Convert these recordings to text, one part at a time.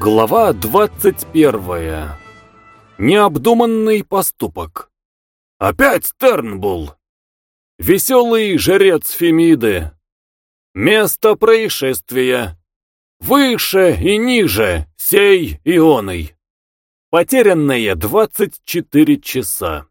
Глава 21. Необдуманный поступок. Опять Тернбул. Веселый жрец Фемиды. Место происшествия. Выше и ниже, сей ионой. Потерянные 24 часа.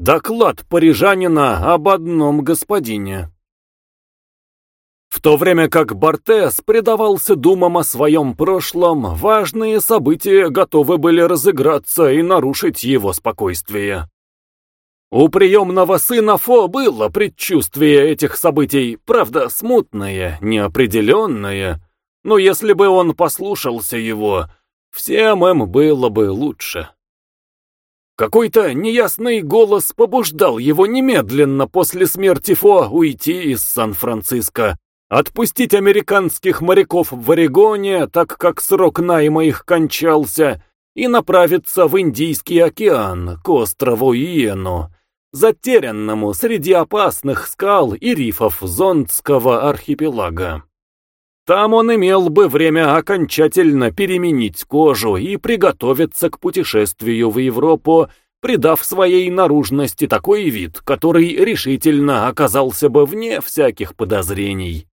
Доклад парижанина об одном господине. В то время как Бортес предавался думам о своем прошлом, важные события готовы были разыграться и нарушить его спокойствие. У приемного сына Фо было предчувствие этих событий, правда, смутное, неопределенное, но если бы он послушался его, всем им было бы лучше. Какой-то неясный голос побуждал его немедленно после смерти Фо уйти из Сан-Франциско, Отпустить американских моряков в Орегоне, так как срок найма их кончался, и направиться в Индийский океан, к острову Иену, затерянному среди опасных скал и рифов Зондского архипелага. Там он имел бы время окончательно переменить кожу и приготовиться к путешествию в Европу, придав своей наружности такой вид, который решительно оказался бы вне всяких подозрений.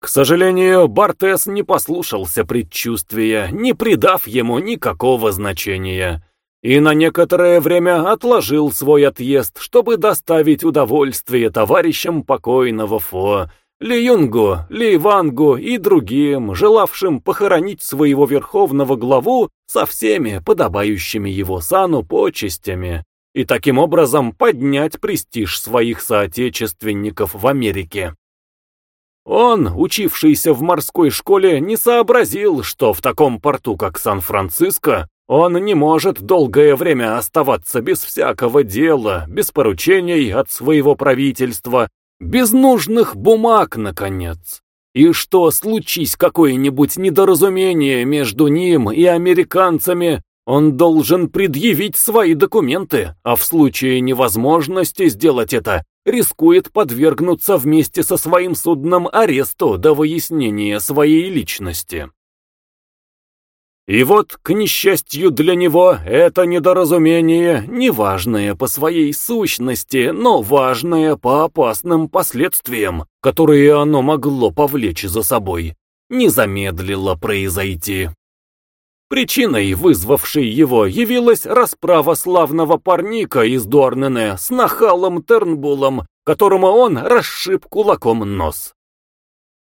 К сожалению, Бартес не послушался предчувствия, не придав ему никакого значения, и на некоторое время отложил свой отъезд, чтобы доставить удовольствие товарищам покойного Фо, Ли Юнгу, Ли Вангу и другим, желавшим похоронить своего верховного главу со всеми подобающими его сану почестями и таким образом поднять престиж своих соотечественников в Америке. Он, учившийся в морской школе, не сообразил, что в таком порту, как Сан-Франциско, он не может долгое время оставаться без всякого дела, без поручений от своего правительства, без нужных бумаг, наконец. И что, случись какое-нибудь недоразумение между ним и американцами, он должен предъявить свои документы, а в случае невозможности сделать это, рискует подвергнуться вместе со своим судном аресту до выяснения своей личности. И вот, к несчастью для него, это недоразумение, неважное по своей сущности, но важное по опасным последствиям, которые оно могло повлечь за собой, не замедлило произойти. Причиной, вызвавшей его, явилась расправа славного парника из Дуарнене с нахалом Тернбулом, которому он расшиб кулаком нос.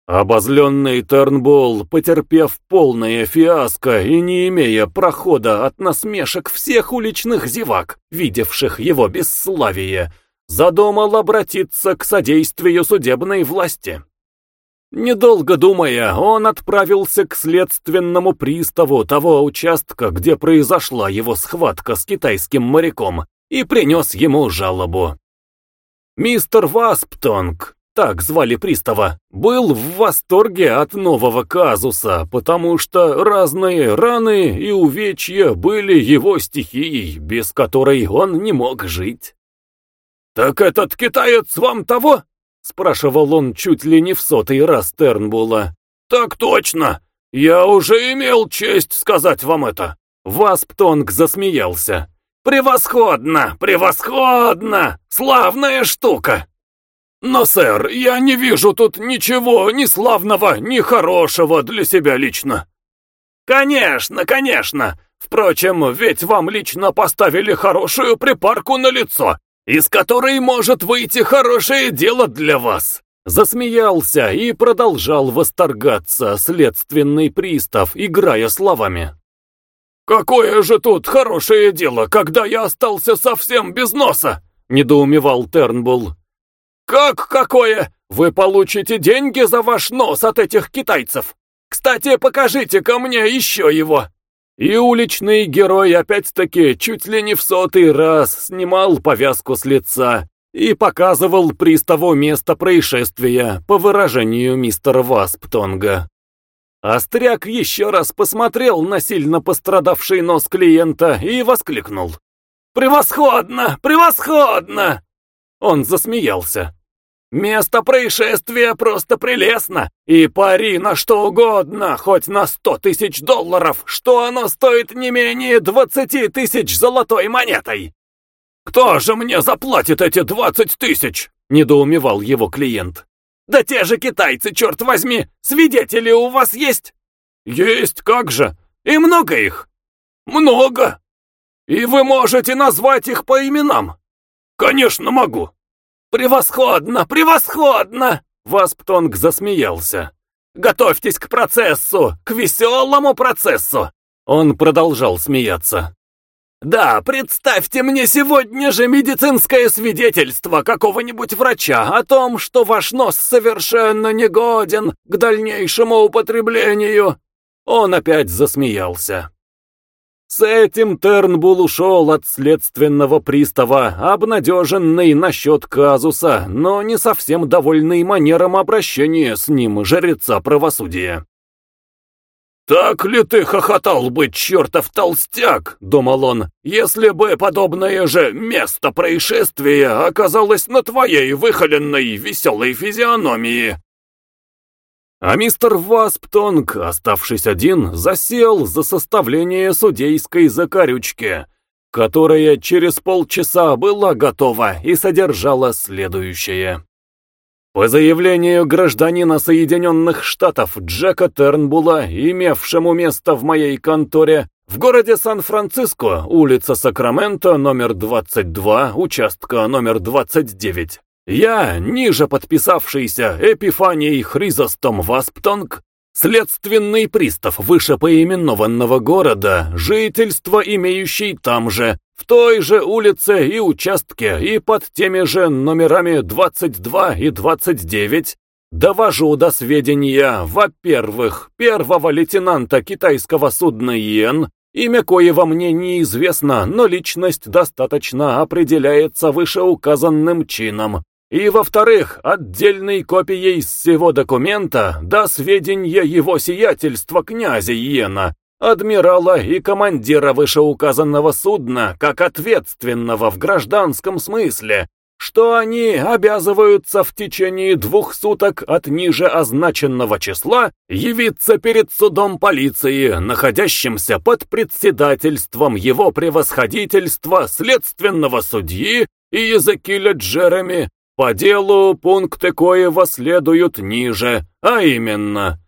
Обозленный Тернбул, потерпев полное фиаско и не имея прохода от насмешек всех уличных зевак, видевших его бесславие, задумал обратиться к содействию судебной власти. Недолго думая, он отправился к следственному приставу того участка, где произошла его схватка с китайским моряком, и принес ему жалобу. Мистер Васптонг, так звали пристава, был в восторге от нового казуса, потому что разные раны и увечья были его стихией, без которой он не мог жить. «Так этот китаец вам того?» — спрашивал он чуть ли не в сотый раз Тернбула. «Так точно! Я уже имел честь сказать вам это!» Васптонг засмеялся. «Превосходно! Превосходно! Славная штука!» «Но, сэр, я не вижу тут ничего ни славного, ни хорошего для себя лично». «Конечно, конечно! Впрочем, ведь вам лично поставили хорошую припарку на лицо, из которой может выйти хорошее дело для вас!» Засмеялся и продолжал восторгаться следственный пристав, играя словами. «Какое же тут хорошее дело, когда я остался совсем без носа?» — недоумевал Тернбулл. «Как какое? Вы получите деньги за ваш нос от этих китайцев? Кстати, покажите-ка мне еще его!» И уличный герой опять-таки чуть ли не в сотый раз снимал повязку с лица и показывал приставу место происшествия, по выражению мистера Васптонга. Остряк еще раз посмотрел на сильно пострадавший нос клиента и воскликнул. «Превосходно! Превосходно!» Он засмеялся. Место происшествия просто прелестно, и пари на что угодно, хоть на сто тысяч долларов, что оно стоит не менее двадцати тысяч золотой монетой. «Кто же мне заплатит эти двадцать тысяч?» — недоумевал его клиент. «Да те же китайцы, черт возьми! Свидетели у вас есть?» «Есть, как же! И много их?» «Много! И вы можете назвать их по именам?» «Конечно могу!» «Превосходно! Превосходно!» Васптонг засмеялся. «Готовьтесь к процессу! К веселому процессу!» Он продолжал смеяться. «Да, представьте мне сегодня же медицинское свидетельство какого-нибудь врача о том, что ваш нос совершенно негоден к дальнейшему употреблению!» Он опять засмеялся. С этим Тернбул ушел от следственного пристава, обнадеженный насчет казуса, но не совсем довольный манером обращения с ним жреца правосудия. «Так ли ты хохотал бы, чертов толстяк?» — думал он, «если бы подобное же место происшествия оказалось на твоей выхоленной веселой физиономии?» А мистер Васптонг, оставшись один, засел за составление судейской закорючки, которая через полчаса была готова и содержала следующее. По заявлению гражданина Соединенных Штатов Джека Тернбула, имевшему место в моей конторе, в городе Сан-Франциско, улица Сакраменто, номер 22, участка номер 29, я, ниже подписавшийся Эпифанией Хризостом Васптонг, следственный пристав вышепоименованного города, жительство имеющий там же, в той же улице и участке и под теми же номерами 22 и 29 довожу до сведения, во-первых, первого лейтенанта китайского судна Йен, имя коего мне неизвестно, но личность достаточно определяется вышеуказанным чином, и, во-вторых, отдельной копией всего документа до сведения его сиятельства князя Йена, адмирала и командира вышеуказанного судна как ответственного в гражданском смысле, что они обязываются в течение двух суток от ниже означенного числа явиться перед судом полиции, находящимся под председательством его превосходительства следственного судьи и Языкиля Джереми, по делу пункты коего следуют ниже, а именно.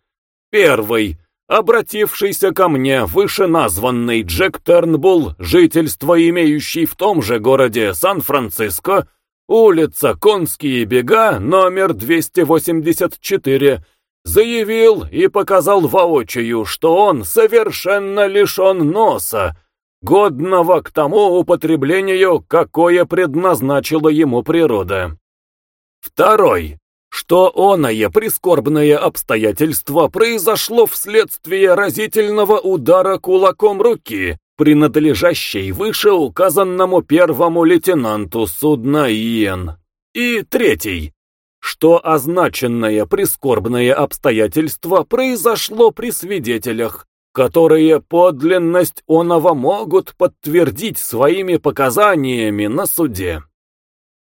Первый обратившийся ко мне вышеназванный Джек Тернбулл, жительство имеющий в том же городе Сан-Франциско, улица Конские бега, номер 284, заявил и показал воочию, что он совершенно лишен носа, годного к тому употреблению, какое предназначила ему природа. Второй что оное прискорбное обстоятельство произошло вследствие разительного удара кулаком руки, принадлежащей вышеуказанному первому лейтенанту судна Иен. И третий, что означенное прискорбное обстоятельство произошло при свидетелях, которые подлинность оного могут подтвердить своими показаниями на суде.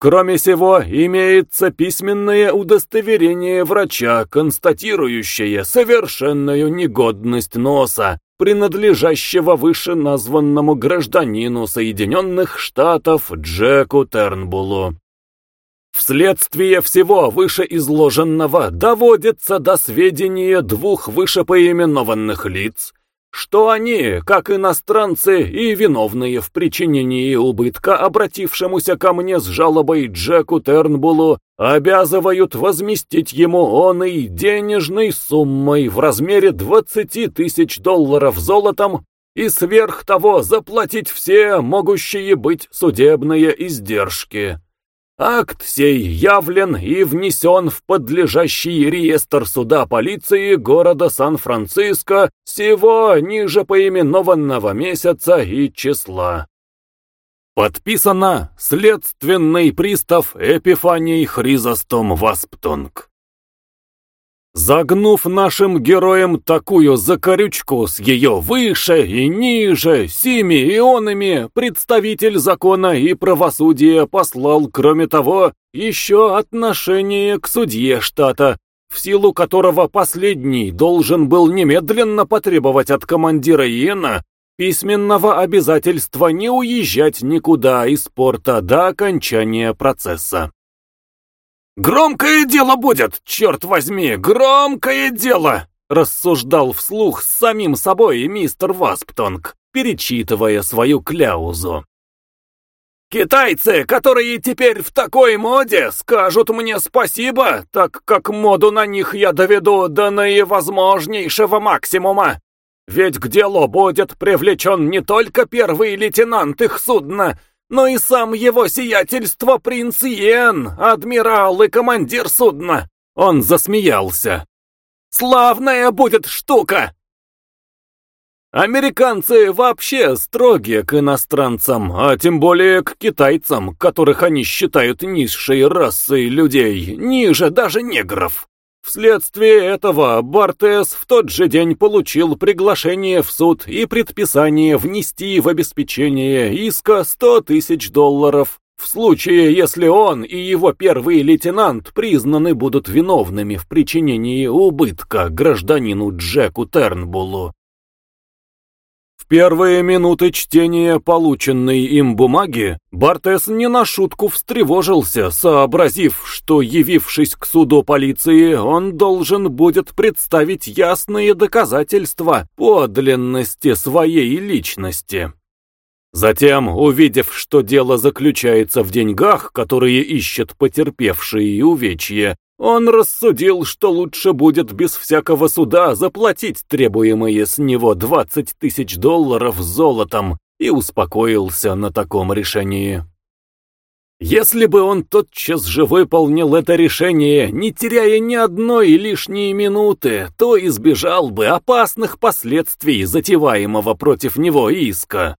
Кроме всего, имеется письменное удостоверение врача, констатирующее совершенную негодность носа, принадлежащего вышеназванному гражданину Соединенных Штатов Джеку Тернбулу. Вследствие всего вышеизложенного доводится до сведения двух вышепоименованных лиц, что они, как иностранцы и виновные в причинении убытка обратившемуся ко мне с жалобой Джеку Тернбулу, обязывают возместить ему он и денежной суммой в размере 20 тысяч долларов золотом и сверх того заплатить все могущие быть судебные издержки. Акт сей явлен и внесен в подлежащий реестр суда полиции города Сан-Франциско всего ниже поименованного месяца и числа. Подписано следственный пристав Эпифаний Хризостом Васптонг. Загнув нашим героям такую закорючку с ее выше и ниже, сими ионами, представитель закона и правосудия послал, кроме того, еще отношение к судье штата, в силу которого последний должен был немедленно потребовать от командира Иена письменного обязательства не уезжать никуда из порта до окончания процесса. «Громкое дело будет, черт возьми, громкое дело!» рассуждал вслух с самим собой мистер Васптонг, перечитывая свою кляузу. «Китайцы, которые теперь в такой моде, скажут мне спасибо, так как моду на них я доведу до наивозможнейшего максимума. Ведь к делу будет привлечен не только первый лейтенант их судна, но и сам его сиятельство принц Йен, адмирал и командир судна. Он засмеялся. Славная будет штука! Американцы вообще строгие к иностранцам, а тем более к китайцам, которых они считают низшей расой людей, ниже даже негров. Вследствие этого Бартес в тот же день получил приглашение в суд и предписание внести в обеспечение иска 100 тысяч долларов, в случае, если он и его первый лейтенант признаны будут виновными в причинении убытка гражданину Джеку Тернбуллу первые минуты чтения полученной им бумаги Бартес не на шутку встревожился, сообразив, что, явившись к суду полиции, он должен будет представить ясные доказательства подлинности своей личности. Затем, увидев, что дело заключается в деньгах, которые ищет потерпевшие увечья, он рассудил, что лучше будет без всякого суда заплатить требуемые с него 20 тысяч долларов золотом и успокоился на таком решении. Если бы он тотчас же выполнил это решение, не теряя ни одной лишней минуты, то избежал бы опасных последствий затеваемого против него иска.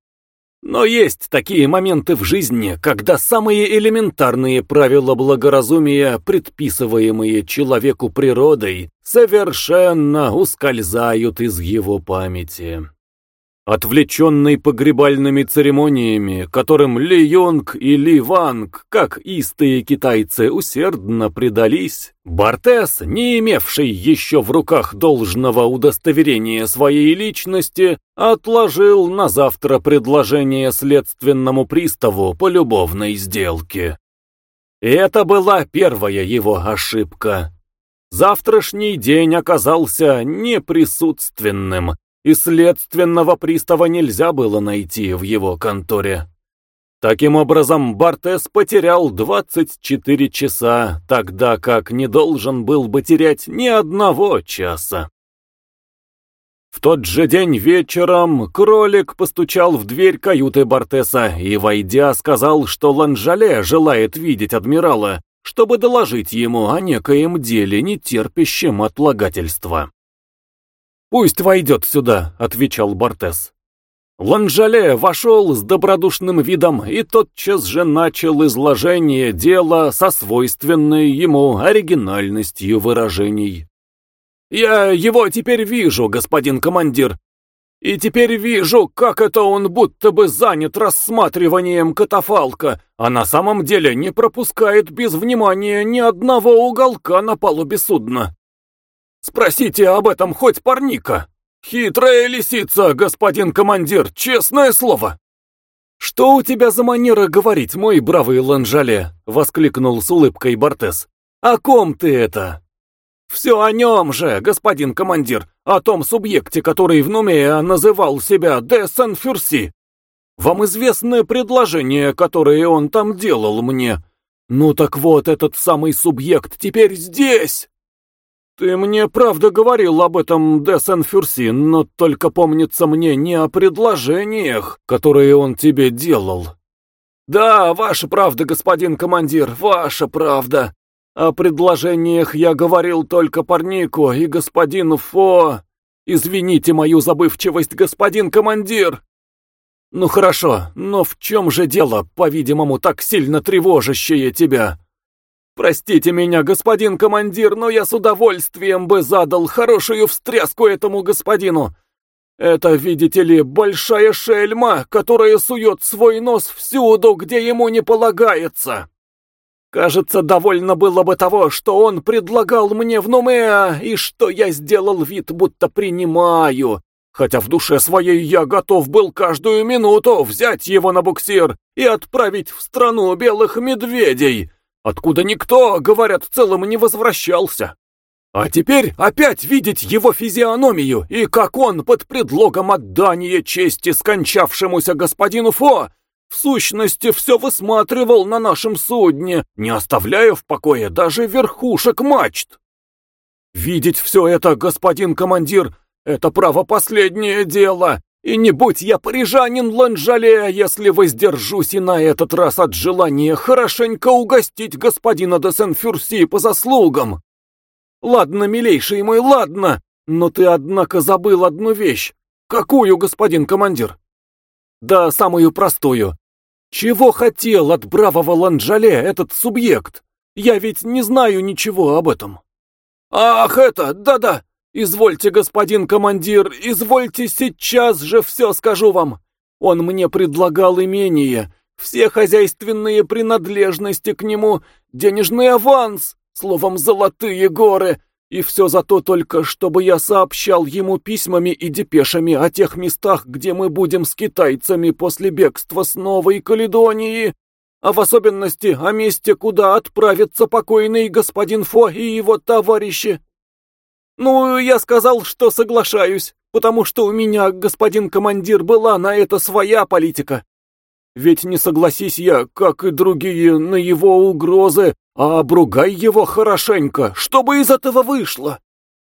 Но есть такие моменты в жизни, когда самые элементарные правила благоразумия, предписываемые человеку природой, совершенно ускользают из его памяти. Отвлеченный погребальными церемониями, которым Ли Йонг и Ли Ванг, как истые китайцы, усердно предались, Бартес, не имевший еще в руках должного удостоверения своей личности, отложил на завтра предложение следственному приставу по любовной сделке. И это была первая его ошибка. Завтрашний день оказался неприсутственным, и следственного пристава нельзя было найти в его конторе. Таким образом, Бартес потерял 24 часа, тогда как не должен был бы терять ни одного часа. В тот же день вечером кролик постучал в дверь каюты Бартеса и, войдя, сказал, что Ланжале желает видеть адмирала, чтобы доложить ему о некоем деле, не терпящем отлагательства. «Пусть войдет сюда», — отвечал Бортес. Ланжале вошел с добродушным видом и тотчас же начал изложение дела со свойственной ему оригинальностью выражений. «Я его теперь вижу, господин командир, и теперь вижу, как это он будто бы занят рассматриванием катафалка, а на самом деле не пропускает без внимания ни одного уголка на палубе судна. Спросите об этом хоть парника. Хитрая лисица, господин командир, честное слово. «Что у тебя за манера говорить, мой бравый Ланжале?» — воскликнул с улыбкой Бортес. «О ком ты это?» «Все о нем же, господин командир, о том субъекте, который в Нуме называл себя де Сан-Фюрси. Вам известное предложение, которое он там делал мне. Ну так вот, этот самый субъект теперь здесь!» «Ты мне правда говорил об этом, де но только помнится мне не о предложениях, которые он тебе делал». «Да, ваша правда, господин командир, ваша правда. О предложениях я говорил только парнику и господину Фо. Извините мою забывчивость, господин командир». «Ну хорошо, но в чем же дело, по-видимому, так сильно тревожащее тебя?» Простите меня, господин командир, но я с удовольствием бы задал хорошую встряску этому господину. Это, видите ли, большая шельма, которая сует свой нос всюду, где ему не полагается. Кажется, довольно было бы того, что он предлагал мне в Нумеа, и что я сделал вид, будто принимаю, хотя в душе своей я готов был каждую минуту взять его на буксир и отправить в страну белых медведей, откуда никто, говорят, целым не возвращался. А теперь опять видеть его физиономию, и как он под предлогом отдания чести скончавшемуся господину Фо, в сущности все высматривал на нашем судне, не оставляя в покое даже верхушек мачт. Видеть все это, господин командир, это право последнее дело, и не будь я парижанин Ланжале, если воздержусь и на этот раз от желания хорошенько угостить господина де Сен-Фюрси по заслугам. «Ладно, милейший мой, ладно, но ты, однако, забыл одну вещь. Какую, господин командир?» «Да, самую простую. Чего хотел от бравого Ланджале этот субъект? Я ведь не знаю ничего об этом». «Ах, это, да-да! Извольте, господин командир, извольте, сейчас же все скажу вам. Он мне предлагал имение, все хозяйственные принадлежности к нему, денежный аванс, Словом, золотые горы! И все за то только, чтобы я сообщал ему письмами и депешами о тех местах, где мы будем с китайцами после бегства с Новой Каледонии, а в особенности о месте, куда отправится покойный господин Фо и его товарищи. Ну, я сказал, что соглашаюсь, потому что у меня, господин командир, была на это своя политика. Ведь не согласись я, как и другие, на его угрозы, а обругай его хорошенько, чтобы из этого вышло.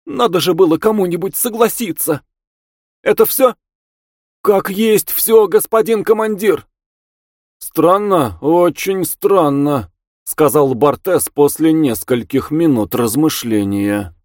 Надо же было кому-нибудь согласиться. Это все? Как есть все, господин командир. Странно, очень странно, сказал Бартес после нескольких минут размышления.